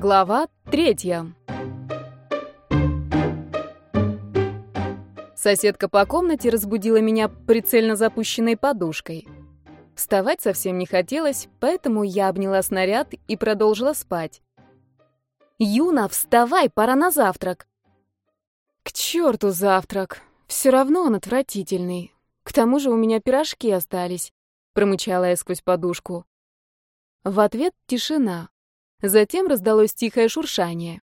Глава третья. Соседка по комнате разбудила меня прицельно запущенной подушкой. Вставать совсем не хотелось, поэтому я обняла снаряд и продолжила спать. «Юна, вставай, пора на завтрак!» «К черту завтрак! Все равно он отвратительный. К тому же у меня пирожки остались», — промычала я сквозь подушку. В ответ тишина. Затем раздалось тихое шуршание.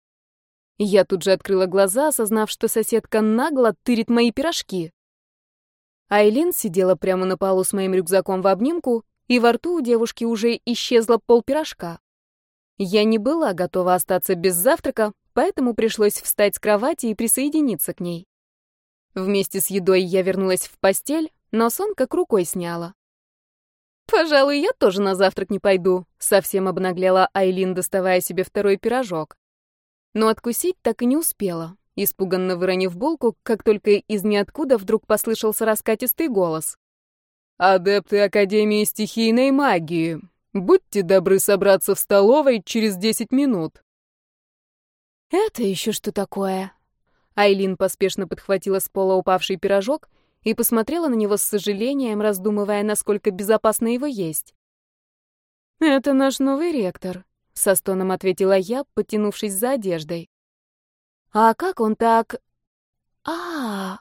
Я тут же открыла глаза, осознав, что соседка нагло тырит мои пирожки. Айлин сидела прямо на полу с моим рюкзаком в обнимку, и во рту у девушки уже исчезло пол пирожка. Я не была готова остаться без завтрака, поэтому пришлось встать с кровати и присоединиться к ней. Вместе с едой я вернулась в постель, но сон как рукой сняла. «Пожалуй, я тоже на завтрак не пойду», — совсем обнаглела Айлин, доставая себе второй пирожок. Но откусить так и не успела, испуганно выронив булку, как только из ниоткуда вдруг послышался раскатистый голос. «Адепты Академии стихийной магии, будьте добры собраться в столовой через десять минут». «Это еще что такое?» Айлин поспешно подхватила с пола упавший пирожок — и посмотрела на него с сожалением, раздумывая, насколько безопасно его есть. «Это наш новый ректор», — со стоном ответила я, потянувшись за одеждой. «А как он так...» а, -а, -а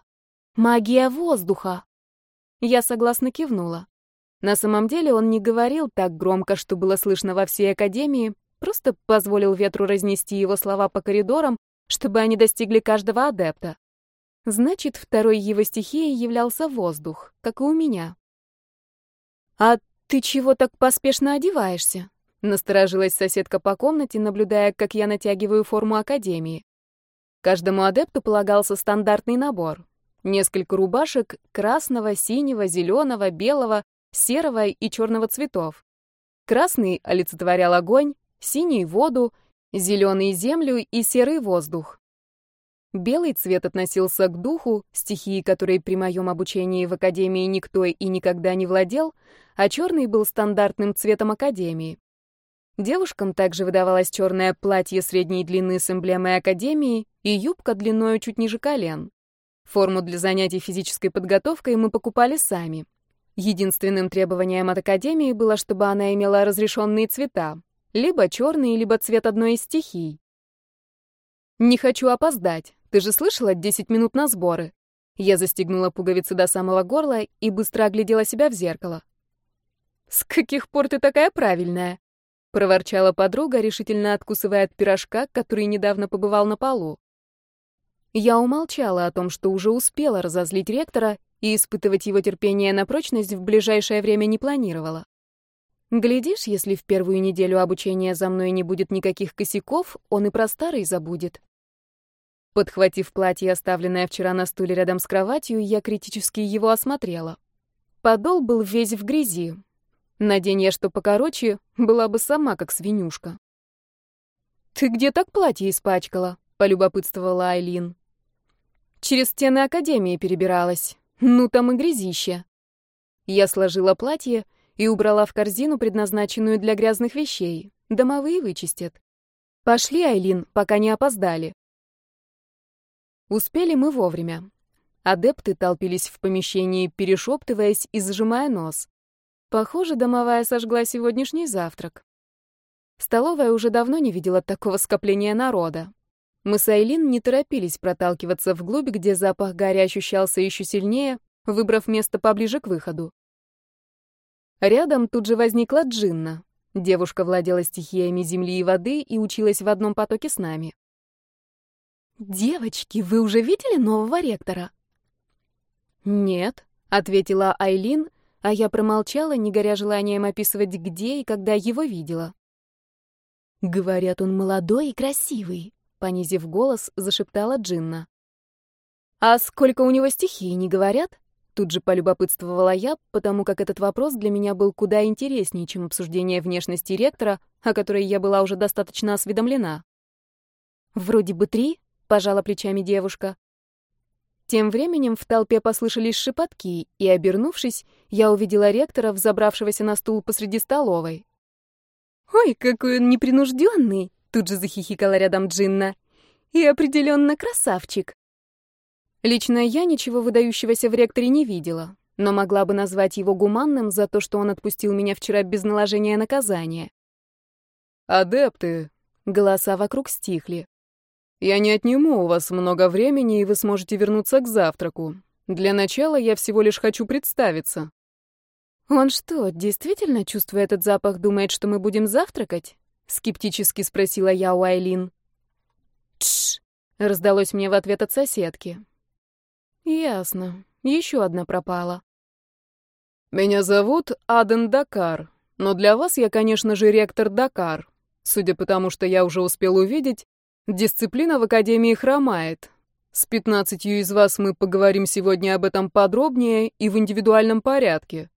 магия воздуха!» Я согласно кивнула. На самом деле он не говорил так громко, что было слышно во всей академии, просто позволил ветру разнести его слова по коридорам, чтобы они достигли каждого адепта. Значит, второй его стихией являлся воздух, как и у меня. «А ты чего так поспешно одеваешься?» — насторожилась соседка по комнате, наблюдая, как я натягиваю форму академии. Каждому адепту полагался стандартный набор. Несколько рубашек красного, синего, зеленого, белого, серого и черного цветов. Красный олицетворял огонь, синий — воду, зеленый — землю и серый — воздух. Белый цвет относился к духу, стихии которой при моем обучении в Академии никто и никогда не владел, а черный был стандартным цветом Академии. Девушкам также выдавалось черное платье средней длины с эмблемой Академии и юбка длиною чуть ниже колен. Форму для занятий физической подготовкой мы покупали сами. Единственным требованием от Академии было, чтобы она имела разрешенные цвета, либо черный, либо цвет одной из стихий. «Не хочу опоздать», ты же слышала, 10 минут на сборы?» Я застегнула пуговицы до самого горла и быстро оглядела себя в зеркало. «С каких пор ты такая правильная?» — проворчала подруга, решительно откусывая от пирожка, который недавно побывал на полу. Я умолчала о том, что уже успела разозлить ректора и испытывать его терпение на прочность в ближайшее время не планировала. Глядишь, если в первую неделю обучения за мной не будет никаких косяков, он и про старый забудет. Подхватив платье, оставленное вчера на стуле рядом с кроватью, я критически его осмотрела. Подол был весь в грязи. Надень я что покороче, была бы сама как свинюшка. «Ты где так платье испачкала?» — полюбопытствовала Айлин. «Через стены Академии перебиралась. Ну, там и грязище». Я сложила платье и убрала в корзину, предназначенную для грязных вещей. Домовые вычистят. «Пошли, Айлин, пока не опоздали». Успели мы вовремя. Адепты толпились в помещении, перешептываясь и зажимая нос. Похоже, домовая сожгла сегодняшний завтрак. Столовая уже давно не видела такого скопления народа. Мы с Айлин не торопились проталкиваться вглубь, где запах гари ощущался еще сильнее, выбрав место поближе к выходу. Рядом тут же возникла Джинна. Девушка владела стихиями земли и воды и училась в одном потоке с нами. «Девочки, вы уже видели нового ректора?» «Нет», — ответила Айлин, а я промолчала, не горя желанием описывать, где и когда его видела. «Говорят, он молодой и красивый», — понизив голос, зашептала Джинна. «А сколько у него стихий, не говорят?» Тут же полюбопытствовала я, потому как этот вопрос для меня был куда интереснее, чем обсуждение внешности ректора, о которой я была уже достаточно осведомлена. «Вроде бы три», пожала плечами девушка. Тем временем в толпе послышались шепотки, и, обернувшись, я увидела ректора, взобравшегося на стул посреди столовой. «Ой, какой он непринужденный!» Тут же захихикала рядом Джинна. И определенно красавчик. Лично я ничего выдающегося в ректоре не видела, но могла бы назвать его гуманным за то, что он отпустил меня вчера без наложения наказания. «Адепты!» Голоса вокруг стихли. «Я не отниму у вас много времени, и вы сможете вернуться к завтраку. Для начала я всего лишь хочу представиться». «Он что, действительно, чувствуя этот запах, думает, что мы будем завтракать?» — скептически спросила я у Айлин. «Тш!» — раздалось мне в ответ от соседки. Ясно. Еще одна пропала. Меня зовут Аден Дакар, но для вас я, конечно же, ректор Дакар. Судя по тому, что я уже успел увидеть, дисциплина в Академии хромает. С пятнадцатью из вас мы поговорим сегодня об этом подробнее и в индивидуальном порядке.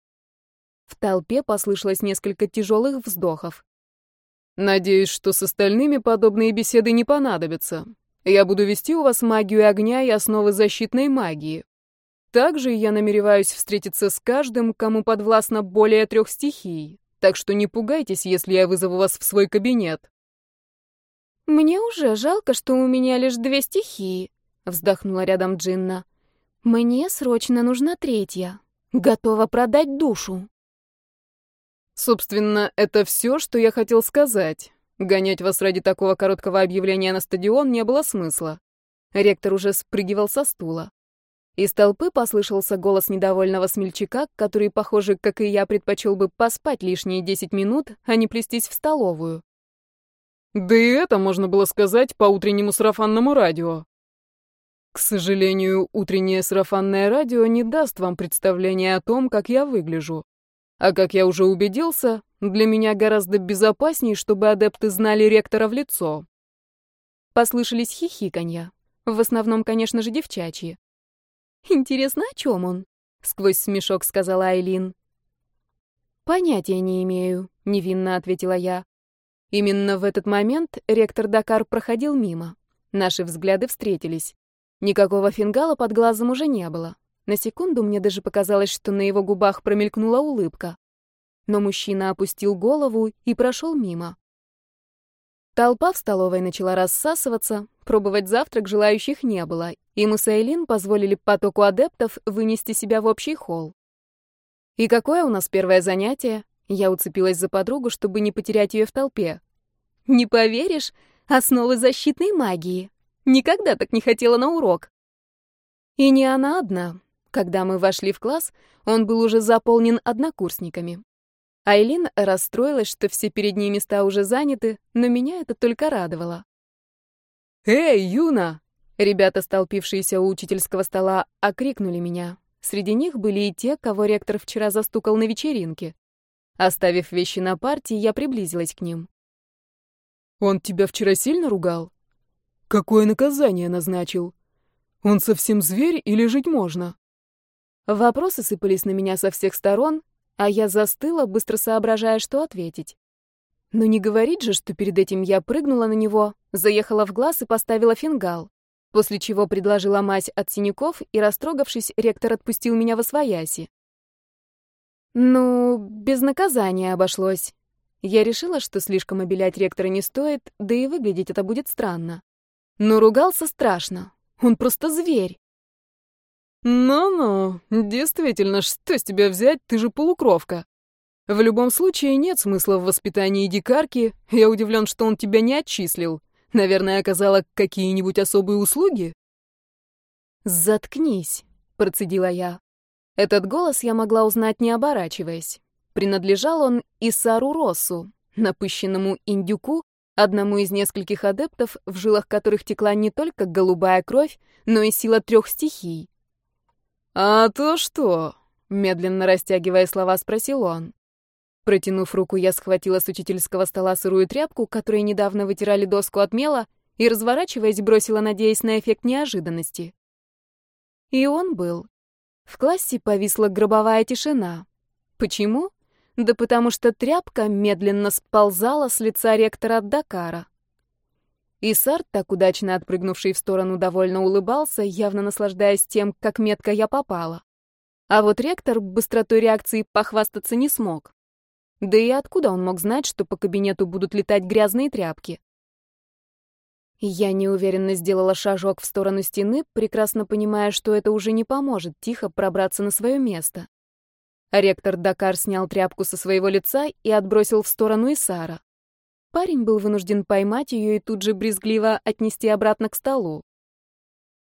В толпе послышалось несколько тяжелых вздохов. Надеюсь, что с остальными подобные беседы не понадобятся. Я буду вести у вас магию огня и основы защитной магии. Также я намереваюсь встретиться с каждым, кому подвластно более трех стихий, так что не пугайтесь, если я вызову вас в свой кабинет. Мне уже жалко, что у меня лишь две стихии, вздохнула рядом Джинна. Мне срочно нужна третья. Готова продать душу. Собственно, это все, что я хотел сказать. Гонять вас ради такого короткого объявления на стадион не было смысла. Ректор уже спрыгивал со стула. Из толпы послышался голос недовольного смельчака, который, похоже, как и я, предпочел бы поспать лишние десять минут, а не плестись в столовую. Да и это можно было сказать по утреннему сарафанному радио. К сожалению, утреннее сарафанное радио не даст вам представления о том, как я выгляжу. А как я уже убедился, для меня гораздо безопаснее, чтобы адепты знали ректора в лицо. Послышались хихиканья. В основном, конечно же, девчачьи. «Интересно, о чем он?» — сквозь смешок сказала Айлин. «Понятия не имею», — невинно ответила я. Именно в этот момент ректор Дакар проходил мимо. Наши взгляды встретились. Никакого фингала под глазом уже не было. На секунду мне даже показалось, что на его губах промелькнула улыбка. Но мужчина опустил голову и прошел мимо. Толпа в столовой начала рассасываться, пробовать завтрак желающих не было, и мы позволили потоку адептов вынести себя в общий холл. «И какое у нас первое занятие?» Я уцепилась за подругу, чтобы не потерять ее в толпе. «Не поверишь? Основы защитной магии. Никогда так не хотела на урок». И не она одна. Когда мы вошли в класс, он был уже заполнен однокурсниками. Айлин расстроилась, что все передние места уже заняты, но меня это только радовало. «Эй, Юна!» Ребята, столпившиеся у учительского стола, окрикнули меня. Среди них были и те, кого ректор вчера застукал на вечеринке. Оставив вещи на партии, я приблизилась к ним. «Он тебя вчера сильно ругал? Какое наказание назначил? Он совсем зверь или жить можно?» Вопросы сыпались на меня со всех сторон, а я застыла, быстро соображая, что ответить. Но не говорить же, что перед этим я прыгнула на него, заехала в глаз и поставила фингал, после чего предложила мазь от синяков, и, растрогавшись, ректор отпустил меня во свояси. Ну, без наказания обошлось. Я решила, что слишком обелять ректора не стоит, да и выглядеть это будет странно. Но ругался страшно. Он просто зверь. «Ну-ну, действительно, что с тебя взять, ты же полукровка. В любом случае нет смысла в воспитании дикарки, я удивлен, что он тебя не отчислил. Наверное, оказала какие-нибудь особые услуги?» «Заткнись», — процедила я. Этот голос я могла узнать, не оборачиваясь. Принадлежал он Исару Россу, напыщенному индюку, одному из нескольких адептов, в жилах которых текла не только голубая кровь, но и сила трех стихий. «А то что?» — медленно растягивая слова, спросил он. Протянув руку, я схватила с учительского стола сырую тряпку, которой недавно вытирали доску от мела, и, разворачиваясь, бросила, надеясь на эффект неожиданности. И он был. В классе повисла гробовая тишина. Почему? Да потому что тряпка медленно сползала с лица ректора Дакара. Исарт, так удачно отпрыгнувший в сторону, довольно улыбался, явно наслаждаясь тем, как метко я попала. А вот ректор быстротой реакции похвастаться не смог. Да и откуда он мог знать, что по кабинету будут летать грязные тряпки? Я неуверенно сделала шажок в сторону стены, прекрасно понимая, что это уже не поможет тихо пробраться на свое место. Ректор Дакар снял тряпку со своего лица и отбросил в сторону Исара. Парень был вынужден поймать ее и тут же брезгливо отнести обратно к столу.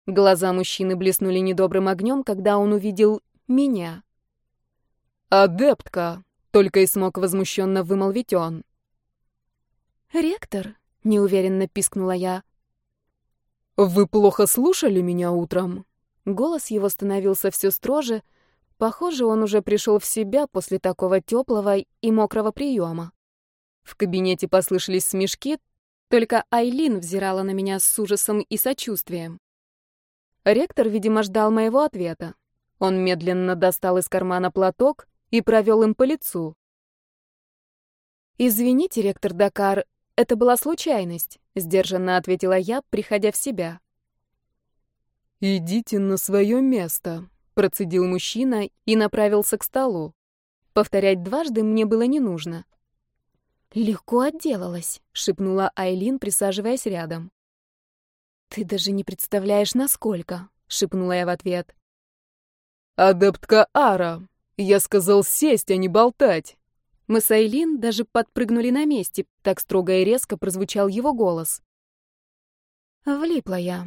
Глаза мужчины блеснули недобрым огнем, когда он увидел меня. «Адептка!» — только и смог возмущенно вымолвить он. «Ректор?» Неуверенно пискнула я. Вы плохо слушали меня утром? Голос его становился все строже. Похоже, он уже пришел в себя после такого теплого и мокрого приема. В кабинете послышались смешки, только Айлин взирала на меня с ужасом и сочувствием. Ректор, видимо, ждал моего ответа. Он медленно достал из кармана платок и провел им по лицу. «Извините, ректор Дакар, «Это была случайность», — сдержанно ответила я, приходя в себя. «Идите на свое место», — процедил мужчина и направился к столу. Повторять дважды мне было не нужно. «Легко отделалась», — шепнула Айлин, присаживаясь рядом. «Ты даже не представляешь, насколько», — шепнула я в ответ. «Адептка Ара, я сказал сесть, а не болтать». Мы с Айлин даже подпрыгнули на месте, так строго и резко прозвучал его голос. Влипла я.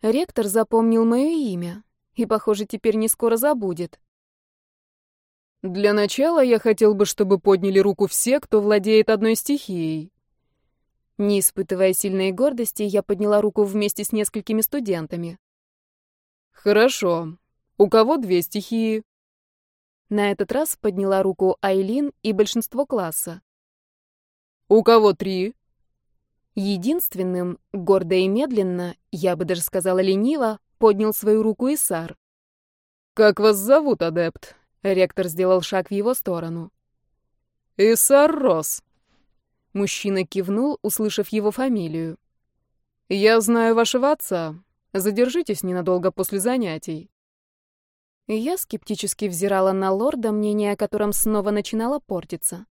Ректор запомнил мое имя и, похоже, теперь не скоро забудет. Для начала я хотел бы, чтобы подняли руку все, кто владеет одной стихией. Не испытывая сильной гордости, я подняла руку вместе с несколькими студентами. Хорошо. У кого две стихии? На этот раз подняла руку Айлин и большинство класса. «У кого три?» Единственным, гордо и медленно, я бы даже сказала лениво, поднял свою руку Исар. «Как вас зовут, адепт?» Ректор сделал шаг в его сторону. «Исар Рос». Мужчина кивнул, услышав его фамилию. «Я знаю вашего отца. Задержитесь ненадолго после занятий». Я скептически взирала на лорда, мнение о котором снова начинало портиться.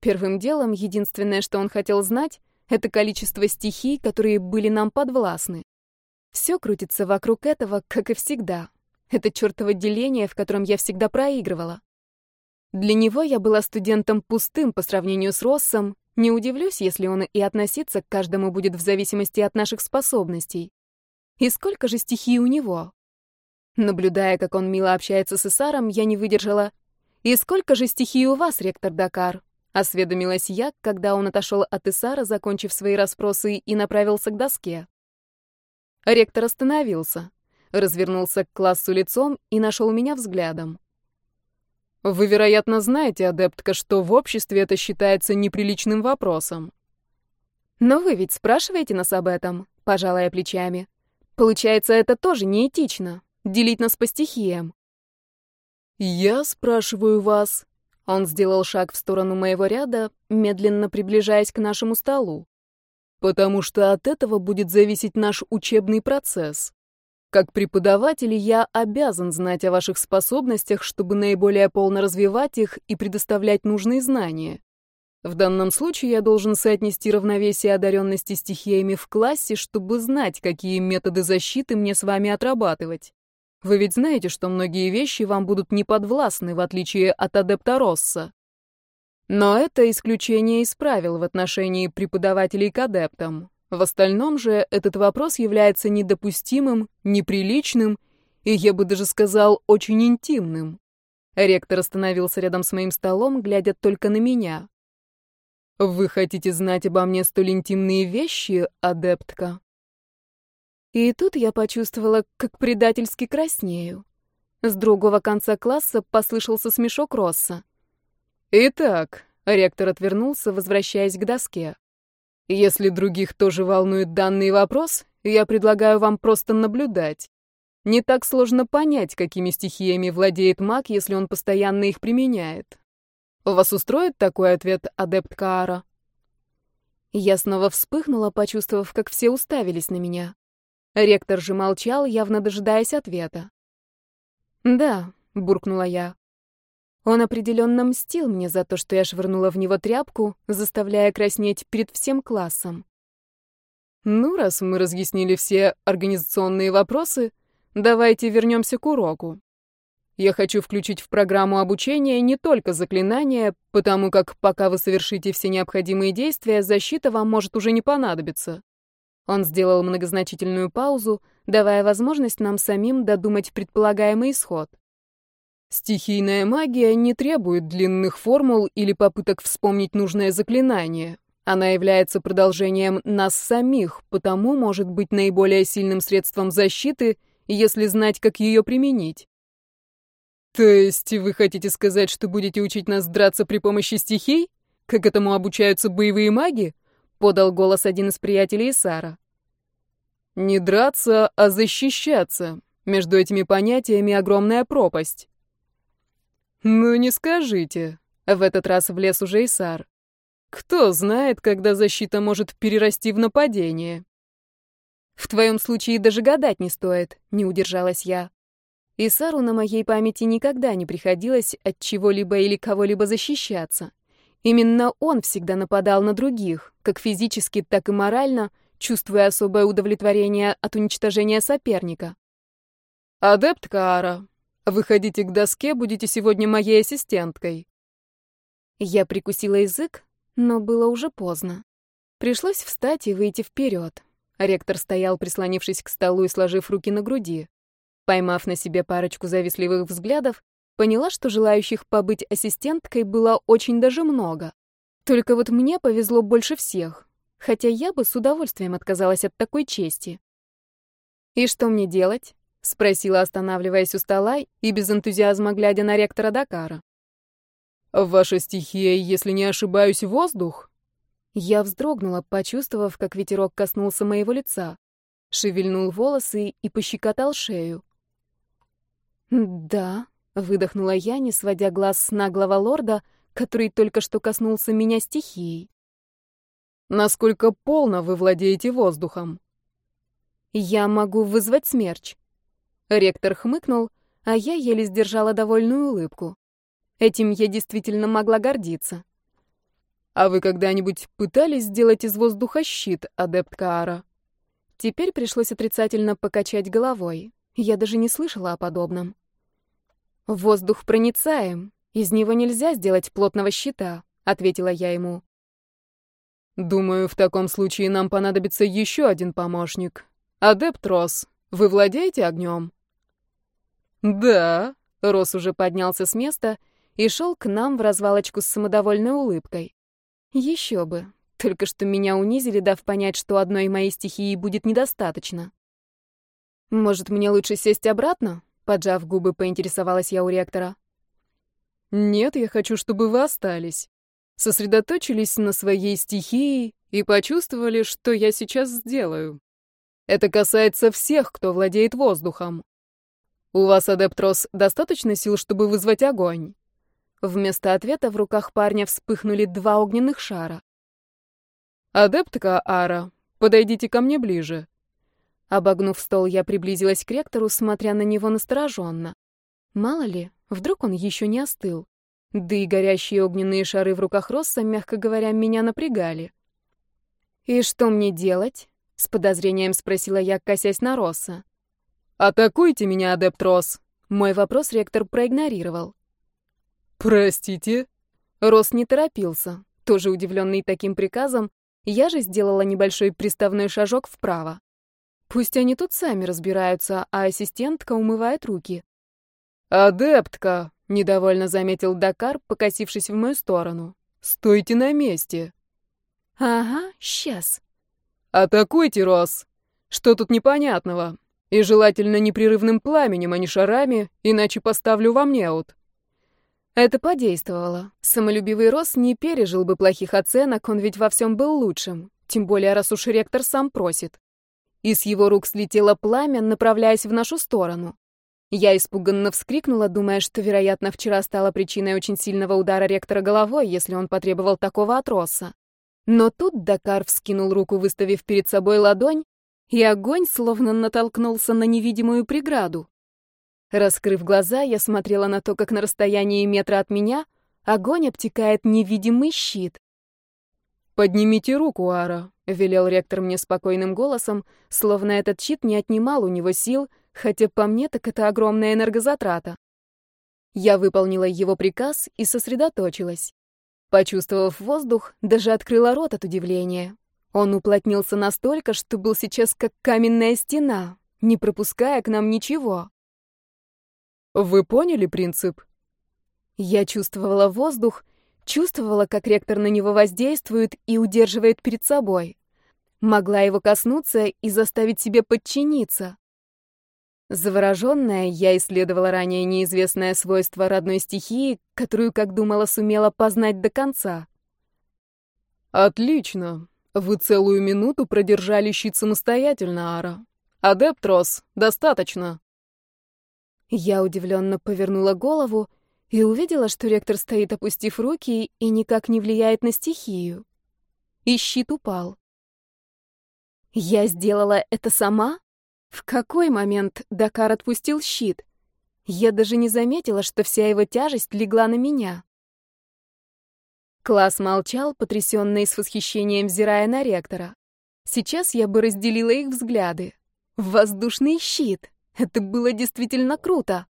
Первым делом, единственное, что он хотел знать, это количество стихий, которые были нам подвластны. Все крутится вокруг этого, как и всегда. Это чертово деление, в котором я всегда проигрывала. Для него я была студентом пустым по сравнению с Россом, не удивлюсь, если он и относиться к каждому будет в зависимости от наших способностей. И сколько же стихий у него? Наблюдая, как он мило общается с Исаром, я не выдержала. «И сколько же стихий у вас, ректор Дакар?» — осведомилась я, когда он отошел от Исара, закончив свои расспросы, и направился к доске. Ректор остановился, развернулся к классу лицом и нашел меня взглядом. «Вы, вероятно, знаете, адептка, что в обществе это считается неприличным вопросом». «Но вы ведь спрашиваете нас об этом», — пожалая плечами. «Получается, это тоже неэтично делить нас по стихиям. «Я спрашиваю вас...» Он сделал шаг в сторону моего ряда, медленно приближаясь к нашему столу. «Потому что от этого будет зависеть наш учебный процесс. Как преподаватель я обязан знать о ваших способностях, чтобы наиболее полно развивать их и предоставлять нужные знания. В данном случае я должен соотнести равновесие одаренности стихиями в классе, чтобы знать, какие методы защиты мне с вами отрабатывать. Вы ведь знаете, что многие вещи вам будут неподвластны, в отличие от адепта Росса. Но это исключение из правил в отношении преподавателей к адептам. В остальном же этот вопрос является недопустимым, неприличным и, я бы даже сказал, очень интимным. Ректор остановился рядом с моим столом, глядя только на меня. «Вы хотите знать обо мне столь интимные вещи, адептка?» И тут я почувствовала, как предательски краснею. С другого конца класса послышался смешок Росса. «Итак», — ректор отвернулся, возвращаясь к доске. «Если других тоже волнует данный вопрос, я предлагаю вам просто наблюдать. Не так сложно понять, какими стихиями владеет маг, если он постоянно их применяет. Вас устроит такой ответ, адепт Каара?» Я снова вспыхнула, почувствовав, как все уставились на меня. Ректор же молчал, явно дожидаясь ответа. «Да», — буркнула я. Он определенно мстил мне за то, что я швырнула в него тряпку, заставляя краснеть перед всем классом. Ну, раз мы разъяснили все организационные вопросы, давайте вернемся к уроку. Я хочу включить в программу обучения не только заклинания, потому как пока вы совершите все необходимые действия, защита вам может уже не понадобиться. Он сделал многозначительную паузу, давая возможность нам самим додумать предполагаемый исход. Стихийная магия не требует длинных формул или попыток вспомнить нужное заклинание. Она является продолжением нас самих, потому может быть наиболее сильным средством защиты, если знать, как ее применить. То есть вы хотите сказать, что будете учить нас драться при помощи стихий? Как этому обучаются боевые маги? Подал голос один из приятелей Сара. Не драться, а защищаться. Между этими понятиями огромная пропасть. Ну не скажите. В этот раз влез уже Исар. Кто знает, когда защита может перерасти в нападение? В твоем случае даже гадать не стоит, не удержалась я. И Сару на моей памяти никогда не приходилось от чего-либо или кого-либо защищаться. Именно он всегда нападал на других, как физически, так и морально, чувствуя особое удовлетворение от уничтожения соперника. «Адепт Каара, выходите к доске, будете сегодня моей ассистенткой». Я прикусила язык, но было уже поздно. Пришлось встать и выйти вперед. Ректор стоял, прислонившись к столу и сложив руки на груди. Поймав на себе парочку завистливых взглядов, поняла, что желающих побыть ассистенткой было очень даже много. Только вот мне повезло больше всех, хотя я бы с удовольствием отказалась от такой чести. «И что мне делать?» — спросила, останавливаясь у стола и без энтузиазма глядя на ректора Дакара. «Ваша стихия, если не ошибаюсь, воздух?» Я вздрогнула, почувствовав, как ветерок коснулся моего лица, шевельнул волосы и пощекотал шею. «Да», — выдохнула я, не сводя глаз с наглого лорда, который только что коснулся меня стихией. «Насколько полно вы владеете воздухом?» «Я могу вызвать смерч». Ректор хмыкнул, а я еле сдержала довольную улыбку. Этим я действительно могла гордиться. «А вы когда-нибудь пытались сделать из воздуха щит, адепт Каара?» Теперь пришлось отрицательно покачать головой. Я даже не слышала о подобном. «Воздух проницаем. Из него нельзя сделать плотного щита», — ответила я ему. «Думаю, в таком случае нам понадобится еще один помощник. Адепт Рос, вы владеете огнем?» «Да», — Рос уже поднялся с места и шел к нам в развалочку с самодовольной улыбкой. «Еще бы. Только что меня унизили, дав понять, что одной моей стихии будет недостаточно». «Может, мне лучше сесть обратно?» Поджав губы, поинтересовалась я у ректора. «Нет, я хочу, чтобы вы остались. Сосредоточились на своей стихии и почувствовали, что я сейчас сделаю. Это касается всех, кто владеет воздухом. У вас, Адептрос, достаточно сил, чтобы вызвать огонь?» Вместо ответа в руках парня вспыхнули два огненных шара. «Адептка Ара, подойдите ко мне ближе», Обогнув стол, я приблизилась к ректору, смотря на него настороженно. Мало ли, вдруг он еще не остыл. Да и горящие огненные шары в руках Росса, мягко говоря, меня напрягали. «И что мне делать?» — с подозрением спросила я, косясь на Росса. «Атакуйте меня, адепт Росс!» Мой вопрос ректор проигнорировал. «Простите?» Росс не торопился. Тоже удивленный таким приказом, я же сделала небольшой приставной шажок вправо. Пусть они тут сами разбираются, а ассистентка умывает руки. «Адептка!» — недовольно заметил Дакар, покосившись в мою сторону. «Стойте на месте!» «Ага, сейчас!» «Атакуйте, Рос! Что тут непонятного? И желательно непрерывным пламенем, а не шарами, иначе поставлю вам неут». Это подействовало. Самолюбивый Рос не пережил бы плохих оценок, он ведь во всем был лучшим. Тем более, раз уж ректор сам просит и с его рук слетело пламя, направляясь в нашу сторону. Я испуганно вскрикнула, думая, что, вероятно, вчера стала причиной очень сильного удара ректора головой, если он потребовал такого от Росса. Но тут Дакар вскинул руку, выставив перед собой ладонь, и огонь словно натолкнулся на невидимую преграду. Раскрыв глаза, я смотрела на то, как на расстоянии метра от меня огонь обтекает невидимый щит. «Поднимите руку, Ара», — велел ректор мне спокойным голосом, словно этот щит не отнимал у него сил, хотя по мне так это огромная энергозатрата. Я выполнила его приказ и сосредоточилась. Почувствовав воздух, даже открыла рот от удивления. Он уплотнился настолько, что был сейчас как каменная стена, не пропуская к нам ничего. «Вы поняли принцип?» Я чувствовала воздух, чувствовала, как ректор на него воздействует и удерживает перед собой. Могла его коснуться и заставить себе подчиниться. Завороженная, я исследовала ранее неизвестное свойство родной стихии, которую, как думала, сумела познать до конца. «Отлично. Вы целую минуту продержали щит самостоятельно, Ара. Адепт Рос, достаточно». Я удивленно повернула голову и увидела, что ректор стоит, опустив руки, и никак не влияет на стихию. И щит упал. Я сделала это сама? В какой момент Дакар отпустил щит? Я даже не заметила, что вся его тяжесть легла на меня. Класс молчал, потрясенный с восхищением взирая на ректора. Сейчас я бы разделила их взгляды. Воздушный щит. Это было действительно круто.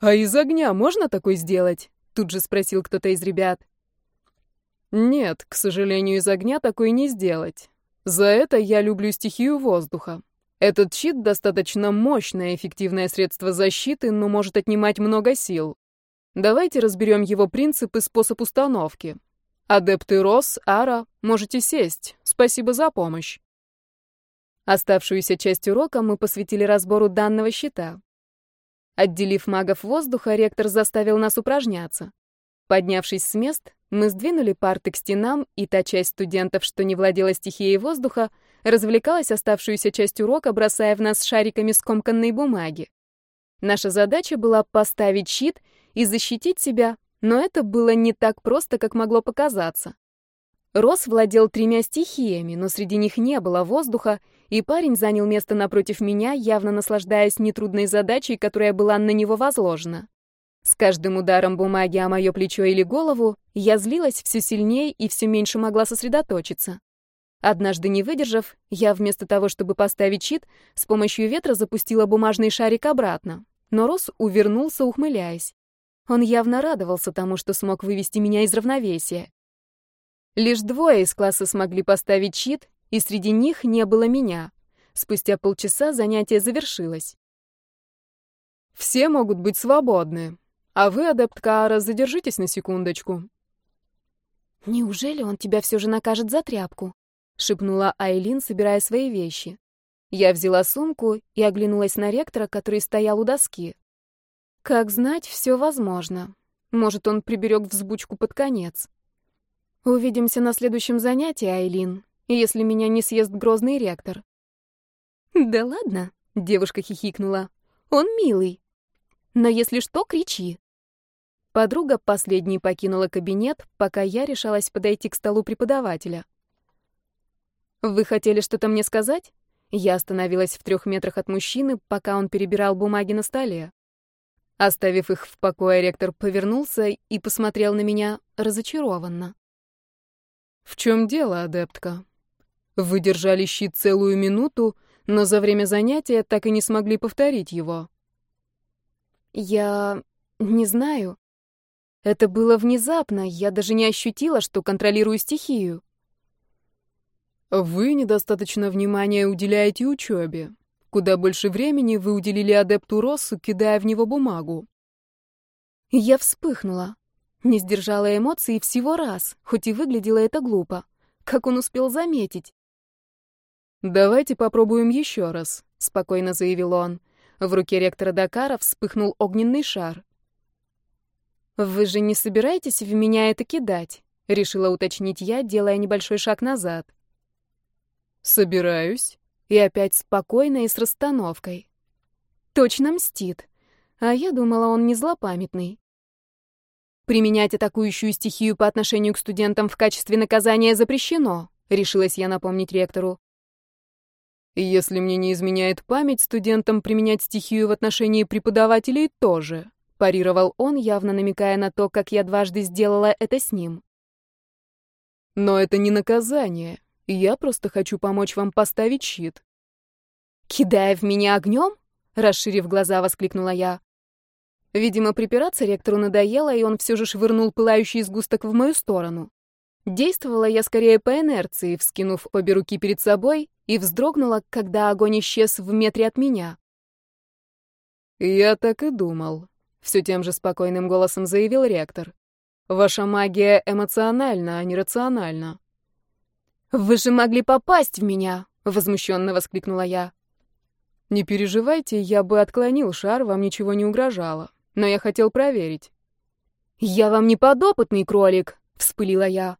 «А из огня можно такой сделать?» Тут же спросил кто-то из ребят. «Нет, к сожалению, из огня такой не сделать. За это я люблю стихию воздуха. Этот щит достаточно мощное эффективное средство защиты, но может отнимать много сил. Давайте разберем его принцип и способ установки. Адепты Рос, Ара, можете сесть. Спасибо за помощь. Оставшуюся часть урока мы посвятили разбору данного щита. Отделив магов воздуха, ректор заставил нас упражняться. Поднявшись с мест, мы сдвинули парты к стенам, и та часть студентов, что не владела стихией воздуха, развлекалась оставшуюся часть урока, бросая в нас шариками скомканной бумаги. Наша задача была поставить щит и защитить себя, но это было не так просто, как могло показаться. Рос владел тремя стихиями, но среди них не было воздуха, и парень занял место напротив меня, явно наслаждаясь нетрудной задачей, которая была на него возложена. С каждым ударом бумаги о мое плечо или голову я злилась все сильнее и все меньше могла сосредоточиться. Однажды не выдержав, я вместо того, чтобы поставить щит, с помощью ветра запустила бумажный шарик обратно. Но Рос увернулся, ухмыляясь. Он явно радовался тому, что смог вывести меня из равновесия. Лишь двое из класса смогли поставить щит, и среди них не было меня. Спустя полчаса занятие завершилось. «Все могут быть свободны, а вы, адепт Каара, задержитесь на секундочку». «Неужели он тебя все же накажет за тряпку?» шепнула Айлин, собирая свои вещи. Я взяла сумку и оглянулась на ректора, который стоял у доски. Как знать, все возможно. Может, он приберег взбучку под конец. Увидимся на следующем занятии, Айлин, если меня не съест грозный ректор. Да ладно, девушка хихикнула. Он милый. Но если что, кричи. Подруга последней покинула кабинет, пока я решалась подойти к столу преподавателя. «Вы хотели что-то мне сказать?» Я остановилась в трех метрах от мужчины, пока он перебирал бумаги на столе. Оставив их в покое, ректор повернулся и посмотрел на меня разочарованно. «В чем дело, адептка? Вы держали щит целую минуту, но за время занятия так и не смогли повторить его». «Я... не знаю. Это было внезапно, я даже не ощутила, что контролирую стихию». Вы недостаточно внимания уделяете учебе. Куда больше времени вы уделили адепту Россу, кидая в него бумагу. Я вспыхнула. Не сдержала эмоций всего раз, хоть и выглядело это глупо. Как он успел заметить? «Давайте попробуем еще раз», — спокойно заявил он. В руке ректора Дакара вспыхнул огненный шар. «Вы же не собираетесь в меня это кидать?» — решила уточнить я, делая небольшой шаг назад. Собираюсь. И опять спокойно и с расстановкой. Точно мстит. А я думала, он не злопамятный. Применять атакующую стихию по отношению к студентам в качестве наказания запрещено, решилась я напомнить ректору. Если мне не изменяет память, студентам применять стихию в отношении преподавателей тоже, парировал он, явно намекая на то, как я дважды сделала это с ним. Но это не наказание. Я просто хочу помочь вам поставить щит. «Кидая в меня огнем?» — расширив глаза, воскликнула я. Видимо, припираться ректору надоело, и он все же швырнул пылающий сгусток в мою сторону. Действовала я скорее по инерции, вскинув обе руки перед собой, и вздрогнула, когда огонь исчез в метре от меня. «Я так и думал», — все тем же спокойным голосом заявил ректор. «Ваша магия эмоциональна, а не рациональна». «Вы же могли попасть в меня!» — возмущенно воскликнула я. «Не переживайте, я бы отклонил шар, вам ничего не угрожало. Но я хотел проверить». «Я вам не подопытный кролик!» — вспылила я.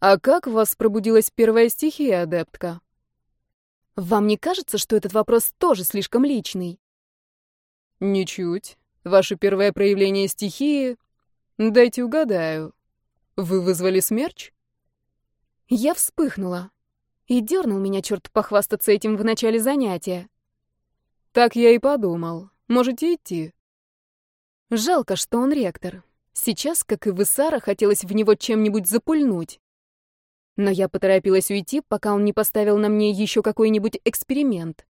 «А как в вас пробудилась первая стихия, адептка?» «Вам не кажется, что этот вопрос тоже слишком личный?» «Ничуть. Ваше первое проявление стихии... Дайте угадаю. Вы вызвали смерч?» Я вспыхнула. И дернул меня черт похвастаться этим в начале занятия. Так я и подумал. Можете идти. Жалко, что он ректор. Сейчас, как и в Исара, хотелось в него чем-нибудь запульнуть. Но я поторопилась уйти, пока он не поставил на мне еще какой-нибудь эксперимент.